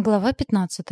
Глава 15.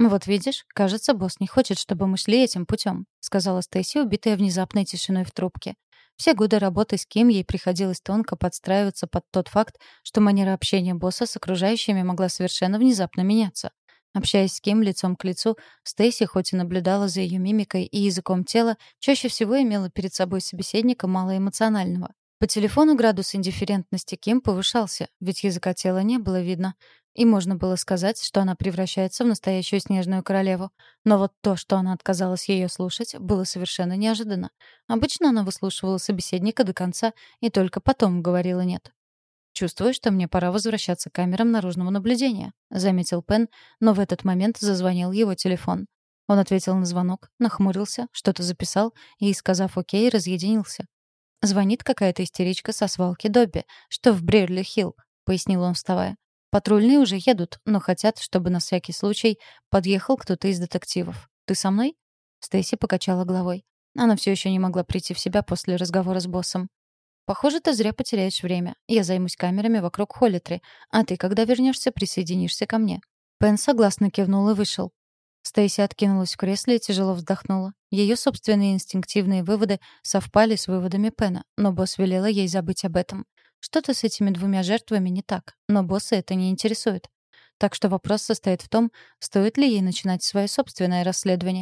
«Вот видишь, кажется, босс не хочет, чтобы мы шли этим путем», сказала Стейси, убитая внезапной тишиной в трубке. Все годы работы с Ким ей приходилось тонко подстраиваться под тот факт, что манера общения босса с окружающими могла совершенно внезапно меняться. Общаясь с Ким лицом к лицу, Стейси хоть и наблюдала за ее мимикой и языком тела, чаще всего имела перед собой собеседника малоэмоционального. По телефону градус индифферентности Ким повышался, ведь языка тела не было видно. И можно было сказать, что она превращается в настоящую снежную королеву. Но вот то, что она отказалась ее слушать, было совершенно неожиданно. Обычно она выслушивала собеседника до конца и только потом говорила «нет». «Чувствую, что мне пора возвращаться к камерам наружного наблюдения», — заметил Пен, но в этот момент зазвонил его телефон. Он ответил на звонок, нахмурился, что-то записал и, сказав «Окей», разъединился. «Звонит какая-то истеричка со свалки Добби, что в Брерли-Хилл», — пояснил он, вставая. Патрульные уже едут, но хотят, чтобы на всякий случай подъехал кто-то из детективов. Ты со мной? Стейси покачала головой. Она все еще не могла прийти в себя после разговора с боссом. Похоже, ты зря потеряешь время. Я займусь камерами вокруг Холлитри, а ты, когда вернешься, присоединишься ко мне. Пен согласно кивнул и вышел. Стейси откинулась в кресле и тяжело вздохнула. Ее собственные инстинктивные выводы совпали с выводами Пена, но босс велела ей забыть об этом. Что-то с этими двумя жертвами не так, но босса это не интересует. Так что вопрос состоит в том, стоит ли ей начинать свое собственное расследование.